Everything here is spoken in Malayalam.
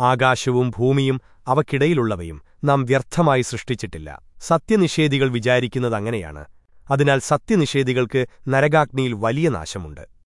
ആകാശവും ഭൂമിയും അവക്കിടയിലുള്ളവയും നാം വ്യർത്ഥമായി സൃഷ്ടിച്ചിട്ടില്ല. സത്യനിഷേധികൾ വിചാരിക്കുന്നതങ്ങനെയാണ് അതിനാൽ സത്യനിഷേധികൾക്ക് നരകാഗ്നിയിൽ വലിയ നാശമുണ്ട്.